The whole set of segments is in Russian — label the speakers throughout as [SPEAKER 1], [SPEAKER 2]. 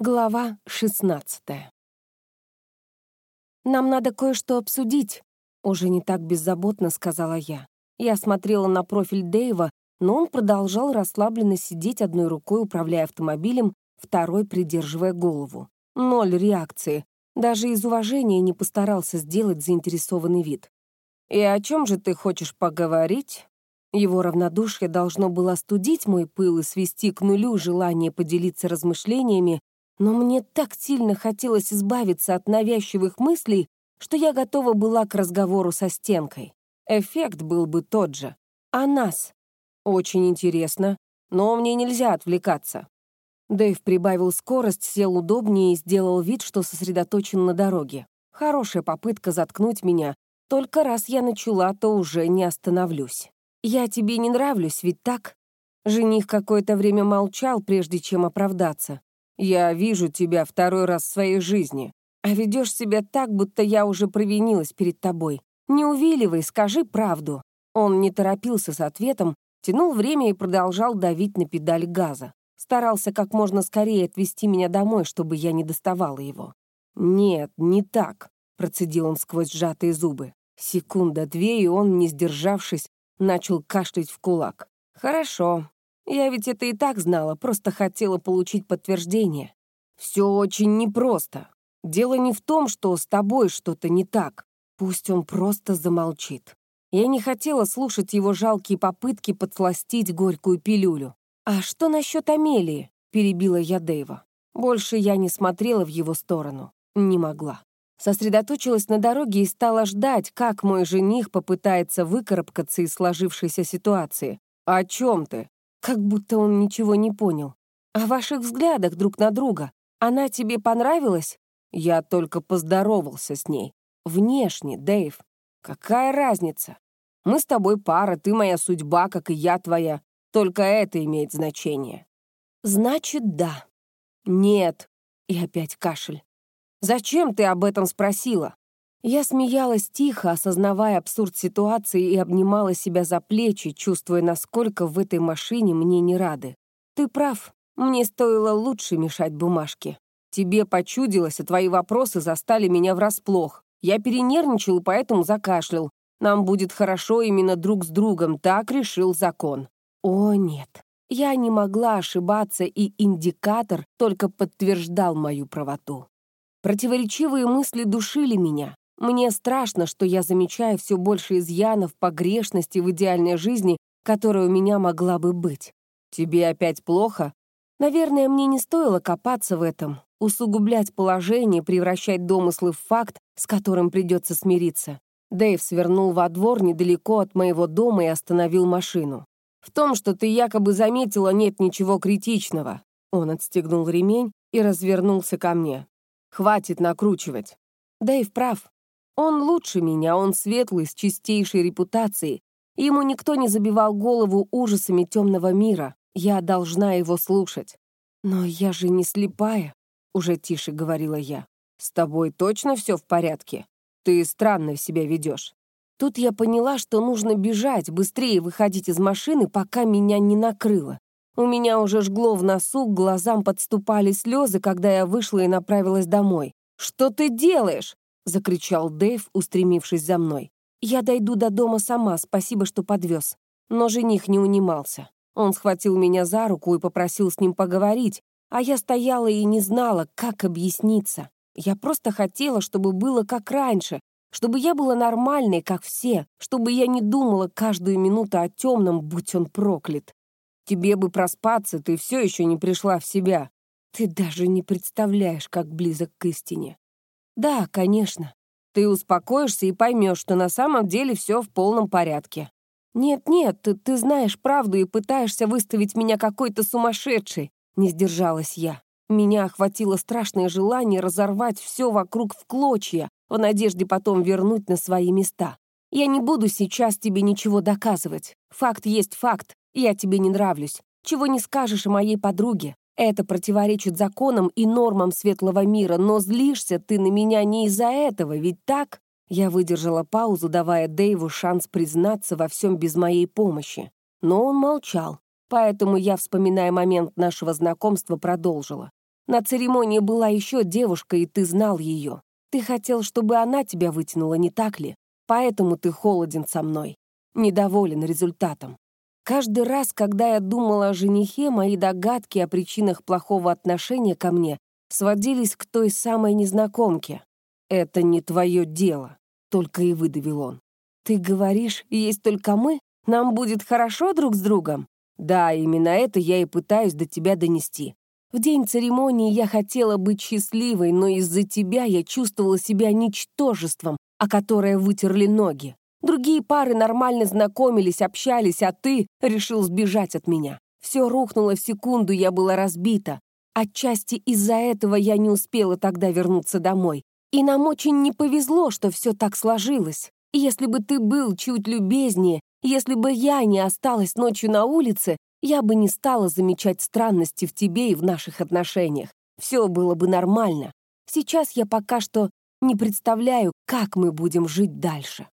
[SPEAKER 1] Глава 16 «Нам надо кое-что обсудить», — уже не так беззаботно сказала я. Я смотрела на профиль Дэйва, но он продолжал расслабленно сидеть одной рукой, управляя автомобилем, второй придерживая голову. Ноль реакции. Даже из уважения не постарался сделать заинтересованный вид. «И о чем же ты хочешь поговорить?» Его равнодушие должно было остудить мой пыл и свести к нулю желание поделиться размышлениями, но мне так сильно хотелось избавиться от навязчивых мыслей, что я готова была к разговору со стенкой. Эффект был бы тот же. А нас? Очень интересно, но мне нельзя отвлекаться. Дэйв прибавил скорость, сел удобнее и сделал вид, что сосредоточен на дороге. Хорошая попытка заткнуть меня. Только раз я начала, то уже не остановлюсь. «Я тебе не нравлюсь, ведь так?» Жених какое-то время молчал, прежде чем оправдаться. Я вижу тебя второй раз в своей жизни, а ведешь себя так, будто я уже провинилась перед тобой. Не увиливай, скажи правду». Он не торопился с ответом, тянул время и продолжал давить на педаль газа. Старался как можно скорее отвезти меня домой, чтобы я не доставала его. «Нет, не так», — процедил он сквозь сжатые зубы. Секунда-две, и он, не сдержавшись, начал кашлять в кулак. «Хорошо, я ведь это и так знала, просто хотела получить подтверждение. Все очень непросто. Дело не в том, что с тобой что-то не так. Пусть он просто замолчит. Я не хотела слушать его жалкие попытки подсластить горькую пилюлю. «А что насчет Амелии?» — перебила я Дэйва. Больше я не смотрела в его сторону. Не могла. Сосредоточилась на дороге и стала ждать, как мой жених попытается выкарабкаться из сложившейся ситуации. «О чем ты?» Как будто он ничего не понял. О ваших взглядах друг на друга. Она тебе понравилась? Я только поздоровался с ней. Внешне, Дэйв. Какая разница? Мы с тобой пара, ты моя судьба, как и я твоя. Только это имеет значение. Значит, да. Нет. И опять кашель. Зачем ты об этом спросила? Я смеялась тихо, осознавая абсурд ситуации и обнимала себя за плечи, чувствуя, насколько в этой машине мне не рады. «Ты прав, мне стоило лучше мешать бумажке. Тебе почудилось, а твои вопросы застали меня врасплох. Я перенервничал и поэтому закашлял. Нам будет хорошо именно друг с другом, так решил закон». О, нет. Я не могла ошибаться, и индикатор только подтверждал мою правоту. Противоречивые мысли душили меня. Мне страшно, что я замечаю все больше изъянов, погрешностей в идеальной жизни, которая у меня могла бы быть. Тебе опять плохо? Наверное, мне не стоило копаться в этом, усугублять положение, превращать домыслы в факт, с которым придется смириться. Дэйв свернул во двор недалеко от моего дома и остановил машину. «В том, что ты якобы заметила, нет ничего критичного». Он отстегнул ремень и развернулся ко мне. «Хватит накручивать». Дэйв прав. Он лучше меня, он светлый, с чистейшей репутацией. Ему никто не забивал голову ужасами темного мира. Я должна его слушать. Но я же не слепая, уже тише говорила я. С тобой точно все в порядке? Ты странно себя ведешь. Тут я поняла, что нужно бежать, быстрее выходить из машины, пока меня не накрыло. У меня уже жгло в носу, к глазам подступали слезы, когда я вышла и направилась домой. «Что ты делаешь?» Закричал Дэйв, устремившись за мной. «Я дойду до дома сама, спасибо, что подвез». Но жених не унимался. Он схватил меня за руку и попросил с ним поговорить, а я стояла и не знала, как объясниться. Я просто хотела, чтобы было как раньше, чтобы я была нормальной, как все, чтобы я не думала каждую минуту о темном, будь он проклят. Тебе бы проспаться, ты все еще не пришла в себя. Ты даже не представляешь, как близок к истине. «Да, конечно. Ты успокоишься и поймешь, что на самом деле все в полном порядке. Нет-нет, ты, ты знаешь правду и пытаешься выставить меня какой-то сумасшедшей», — не сдержалась я. Меня охватило страшное желание разорвать все вокруг в клочья, в надежде потом вернуть на свои места. Я не буду сейчас тебе ничего доказывать. Факт есть факт, я тебе не нравлюсь. Чего не скажешь о моей подруге. Это противоречит законам и нормам светлого мира, но злишься ты на меня не из-за этого, ведь так?» Я выдержала паузу, давая Дэйву шанс признаться во всем без моей помощи. Но он молчал, поэтому я, вспоминая момент нашего знакомства, продолжила. На церемонии была еще девушка, и ты знал ее. Ты хотел, чтобы она тебя вытянула, не так ли? Поэтому ты холоден со мной. Недоволен результатом. Каждый раз, когда я думала о женихе, мои догадки о причинах плохого отношения ко мне сводились к той самой незнакомке. «Это не твое дело», — только и выдавил он. «Ты говоришь, есть только мы? Нам будет хорошо друг с другом?» «Да, именно это я и пытаюсь до тебя донести. В день церемонии я хотела быть счастливой, но из-за тебя я чувствовала себя ничтожеством, о которое вытерли ноги. Другие пары нормально знакомились, общались, а ты решил сбежать от меня. Все рухнуло в секунду, я была разбита. Отчасти из-за этого я не успела тогда вернуться домой. И нам очень не повезло, что все так сложилось. Если бы ты был чуть любезнее, если бы я не осталась ночью на улице, я бы не стала замечать странности в тебе и в наших отношениях. Все было бы нормально. Сейчас я пока что не представляю, как мы будем жить дальше.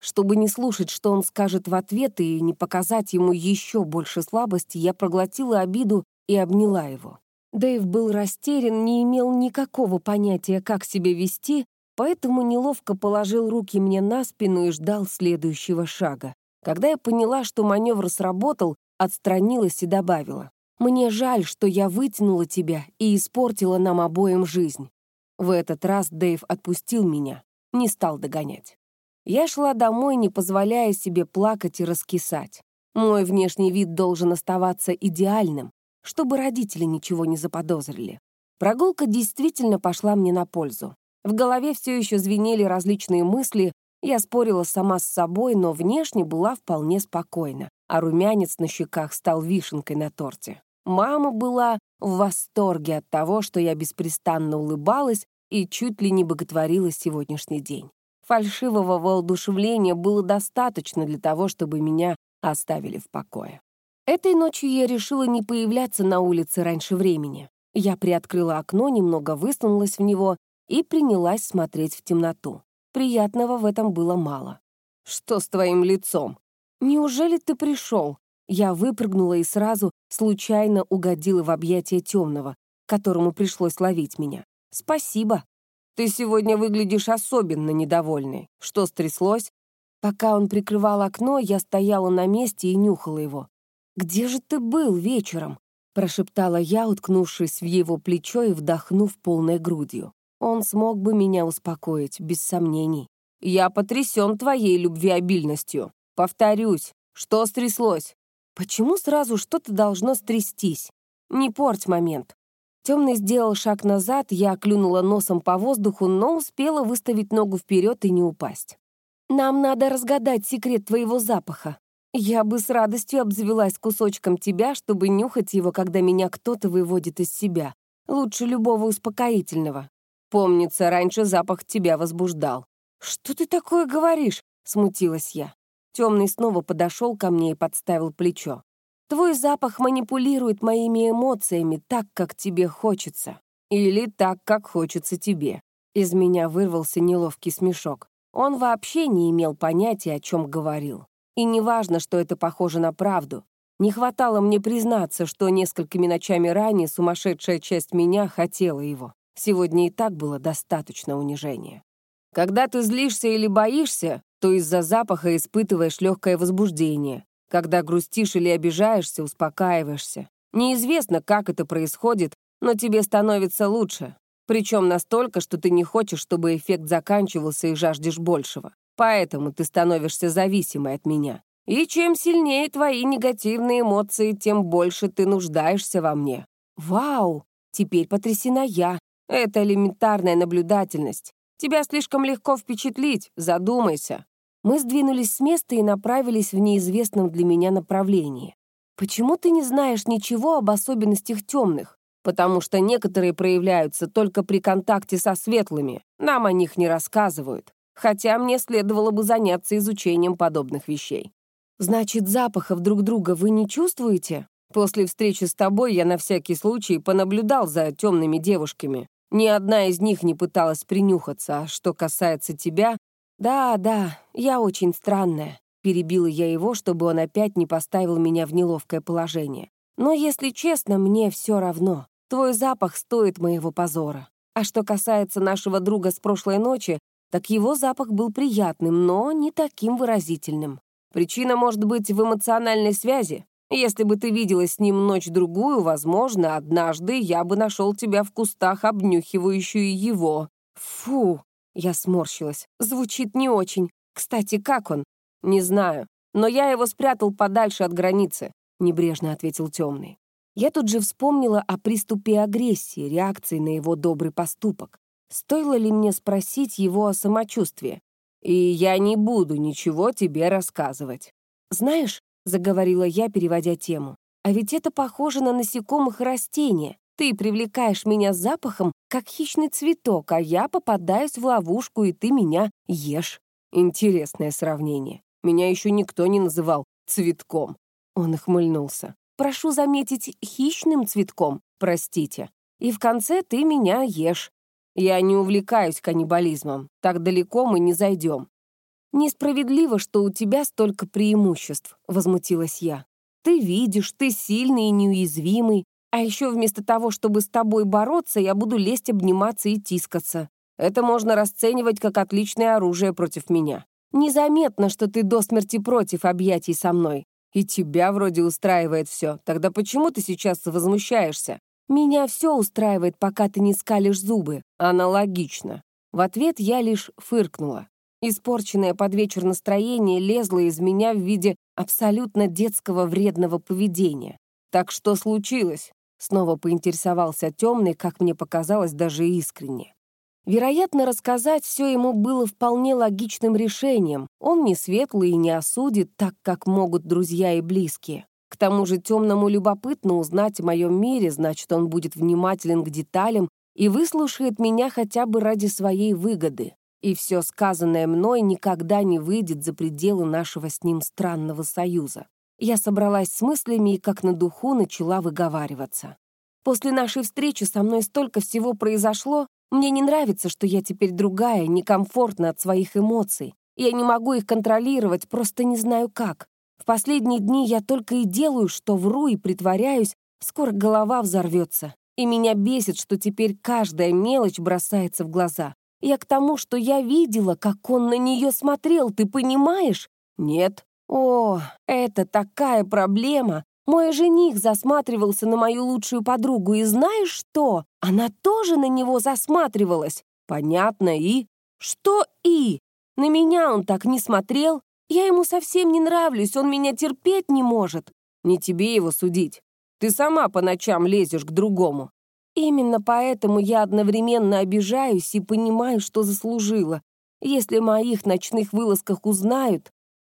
[SPEAKER 1] Чтобы не слушать, что он скажет в ответ, и не показать ему еще больше слабости, я проглотила обиду и обняла его. Дэйв был растерян, не имел никакого понятия, как себя вести, поэтому неловко положил руки мне на спину и ждал следующего шага. Когда я поняла, что маневр сработал, отстранилась и добавила. «Мне жаль, что я вытянула тебя и испортила нам обоим жизнь». В этот раз Дэйв отпустил меня, не стал догонять. Я шла домой, не позволяя себе плакать и раскисать. Мой внешний вид должен оставаться идеальным, чтобы родители ничего не заподозрили. Прогулка действительно пошла мне на пользу. В голове все еще звенели различные мысли, я спорила сама с собой, но внешне была вполне спокойна, а румянец на щеках стал вишенкой на торте. Мама была в восторге от того, что я беспрестанно улыбалась и чуть ли не боготворила сегодняшний день. Фальшивого воодушевления было достаточно для того, чтобы меня оставили в покое. Этой ночью я решила не появляться на улице раньше времени. Я приоткрыла окно, немного высунулась в него и принялась смотреть в темноту. Приятного в этом было мало. «Что с твоим лицом?» «Неужели ты пришел?» Я выпрыгнула и сразу случайно угодила в объятия темного, которому пришлось ловить меня. «Спасибо. Ты сегодня выглядишь особенно недовольной. Что стряслось?» Пока он прикрывал окно, я стояла на месте и нюхала его. «Где же ты был вечером?» — прошептала я, уткнувшись в его плечо и вдохнув полной грудью. Он смог бы меня успокоить, без сомнений. «Я потрясен твоей любвеобильностью. Повторюсь, что стряслось? Почему сразу что-то должно стрястись? Не порть момент». Темный сделал шаг назад, я клюнула носом по воздуху, но успела выставить ногу вперед и не упасть. «Нам надо разгадать секрет твоего запаха. Я бы с радостью обзавелась кусочком тебя, чтобы нюхать его, когда меня кто-то выводит из себя. Лучше любого успокоительного. Помнится, раньше запах тебя возбуждал. «Что ты такое говоришь?» — смутилась я. Темный снова подошел ко мне и подставил плечо. «Твой запах манипулирует моими эмоциями так, как тебе хочется. Или так, как хочется тебе». Из меня вырвался неловкий смешок. Он вообще не имел понятия, о чем говорил. И неважно, что это похоже на правду. Не хватало мне признаться, что несколькими ночами ранее сумасшедшая часть меня хотела его. Сегодня и так было достаточно унижения. Когда ты злишься или боишься, то из-за запаха испытываешь легкое возбуждение. Когда грустишь или обижаешься, успокаиваешься. Неизвестно, как это происходит, но тебе становится лучше. Причем настолько, что ты не хочешь, чтобы эффект заканчивался и жаждешь большего. Поэтому ты становишься зависимой от меня. И чем сильнее твои негативные эмоции, тем больше ты нуждаешься во мне. Вау! Теперь потрясена я. Это элементарная наблюдательность. Тебя слишком легко впечатлить, задумайся. Мы сдвинулись с места и направились в неизвестном для меня направлении. Почему ты не знаешь ничего об особенностях темных? Потому что некоторые проявляются только при контакте со светлыми. Нам о них не рассказывают. Хотя мне следовало бы заняться изучением подобных вещей. Значит, запахов друг друга вы не чувствуете? После встречи с тобой я на всякий случай понаблюдал за темными девушками. Ни одна из них не пыталась принюхаться, а что касается тебя... Да, да, я очень странная. Перебила я его, чтобы он опять не поставил меня в неловкое положение. Но, если честно, мне все равно. Твой запах стоит моего позора. А что касается нашего друга с прошлой ночи, так его запах был приятным, но не таким выразительным. Причина может быть в эмоциональной связи. Если бы ты виделась с ним ночь-другую, возможно, однажды я бы нашел тебя в кустах, обнюхивающую его. Фу, я сморщилась. Звучит не очень. Кстати, как он? Не знаю. Но я его спрятал подальше от границы, небрежно ответил темный. Я тут же вспомнила о приступе агрессии, реакции на его добрый поступок. Стоило ли мне спросить его о самочувствии? И я не буду ничего тебе рассказывать. Знаешь, — заговорила я, переводя тему. «А ведь это похоже на насекомых и растения. Ты привлекаешь меня запахом, как хищный цветок, а я попадаюсь в ловушку, и ты меня ешь». Интересное сравнение. Меня еще никто не называл цветком. Он охмыльнулся. «Прошу заметить, хищным цветком, простите. И в конце ты меня ешь. Я не увлекаюсь каннибализмом. Так далеко мы не зайдем. «Несправедливо, что у тебя столько преимуществ», — возмутилась я. «Ты видишь, ты сильный и неуязвимый, а еще вместо того, чтобы с тобой бороться, я буду лезть, обниматься и тискаться. Это можно расценивать как отличное оружие против меня. Незаметно, что ты до смерти против объятий со мной. И тебя вроде устраивает все. Тогда почему ты сейчас возмущаешься? Меня все устраивает, пока ты не скалишь зубы. Аналогично. В ответ я лишь фыркнула. Испорченное под вечер настроение лезло из меня в виде абсолютно детского вредного поведения. «Так что случилось?» Снова поинтересовался темный, как мне показалось, даже искренне. Вероятно, рассказать все ему было вполне логичным решением. Он не светлый и не осудит, так как могут друзья и близкие. К тому же темному любопытно узнать о моем мире, значит, он будет внимателен к деталям и выслушает меня хотя бы ради своей выгоды и все сказанное мной никогда не выйдет за пределы нашего с ним странного союза. Я собралась с мыслями и как на духу начала выговариваться. После нашей встречи со мной столько всего произошло, мне не нравится, что я теперь другая, некомфортна от своих эмоций. Я не могу их контролировать, просто не знаю как. В последние дни я только и делаю, что вру и притворяюсь, скоро голова взорвется. И меня бесит, что теперь каждая мелочь бросается в глаза. Я к тому, что я видела, как он на нее смотрел, ты понимаешь? Нет. О, это такая проблема. Мой жених засматривался на мою лучшую подругу, и знаешь что? Она тоже на него засматривалась. Понятно, и? Что и? На меня он так не смотрел. Я ему совсем не нравлюсь, он меня терпеть не может. Не тебе его судить. Ты сама по ночам лезешь к другому. Именно поэтому я одновременно обижаюсь и понимаю, что заслужила. Если о моих ночных вылазках узнают,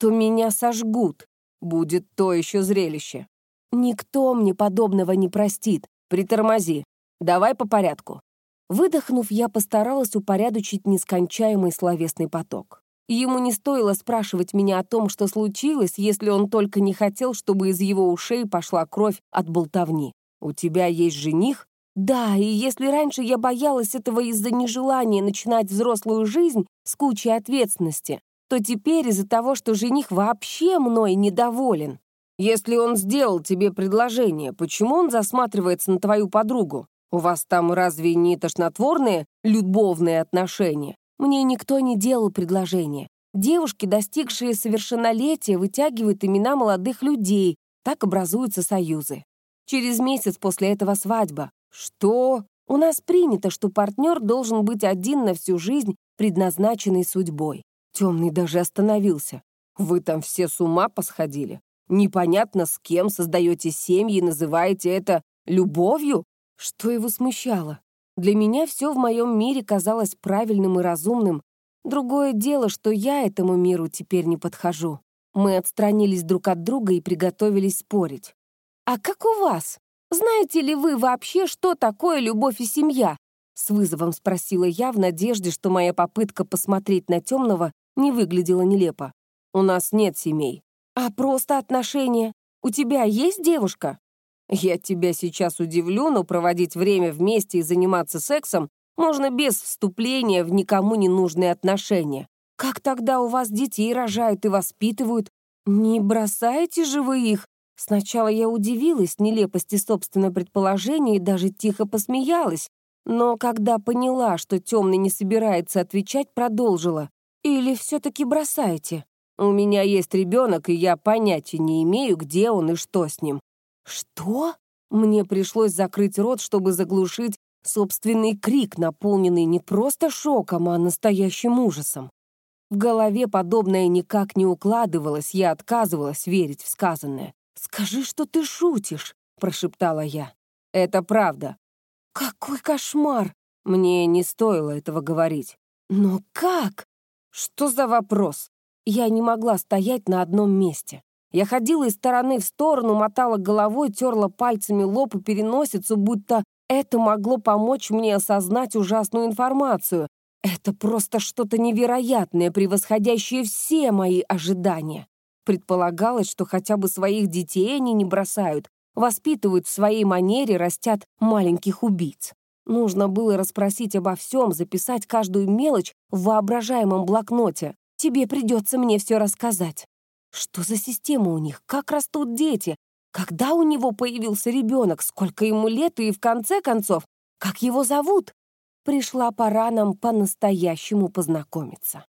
[SPEAKER 1] то меня сожгут. Будет то еще зрелище. Никто мне подобного не простит. Притормози. Давай по порядку. Выдохнув, я постаралась упорядочить нескончаемый словесный поток. Ему не стоило спрашивать меня о том, что случилось, если он только не хотел, чтобы из его ушей пошла кровь от болтовни. «У тебя есть жених?» Да, и если раньше я боялась этого из-за нежелания начинать взрослую жизнь с кучей ответственности, то теперь из-за того, что жених вообще мной недоволен. Если он сделал тебе предложение, почему он засматривается на твою подругу? У вас там разве не тошнотворные любовные отношения? Мне никто не делал предложения. Девушки, достигшие совершеннолетия, вытягивают имена молодых людей, так образуются союзы. Через месяц после этого свадьба. «Что? У нас принято, что партнер должен быть один на всю жизнь, предназначенный судьбой». Темный даже остановился. «Вы там все с ума посходили? Непонятно, с кем создаете семьи и называете это любовью?» Что его смущало? Для меня все в моем мире казалось правильным и разумным. Другое дело, что я этому миру теперь не подхожу. Мы отстранились друг от друга и приготовились спорить. «А как у вас?» «Знаете ли вы вообще, что такое любовь и семья?» С вызовом спросила я в надежде, что моя попытка посмотреть на темного не выглядела нелепо. «У нас нет семей». «А просто отношения? У тебя есть девушка?» «Я тебя сейчас удивлю, но проводить время вместе и заниматься сексом можно без вступления в никому не нужные отношения. Как тогда у вас детей рожают и воспитывают? Не бросаете же вы их?» Сначала я удивилась нелепости собственного предположения и даже тихо посмеялась, но когда поняла, что темный не собирается отвечать, продолжила. «Или все-таки бросаете? У меня есть ребенок, и я понятия не имею, где он и что с ним». «Что?» Мне пришлось закрыть рот, чтобы заглушить собственный крик, наполненный не просто шоком, а настоящим ужасом. В голове подобное никак не укладывалось, я отказывалась верить в сказанное. «Скажи, что ты шутишь», — прошептала я. «Это правда». «Какой кошмар!» Мне не стоило этого говорить. «Но как?» «Что за вопрос?» Я не могла стоять на одном месте. Я ходила из стороны в сторону, мотала головой, терла пальцами лоб и переносицу, будто это могло помочь мне осознать ужасную информацию. Это просто что-то невероятное, превосходящее все мои ожидания. Предполагалось, что хотя бы своих детей они не бросают, воспитывают в своей манере, растят маленьких убийц. Нужно было расспросить обо всем, записать каждую мелочь в воображаемом блокноте. Тебе придется мне все рассказать. Что за система у них? Как растут дети? Когда у него появился ребенок? Сколько ему лет? И в конце концов, как его зовут? Пришла пора нам по-настоящему познакомиться.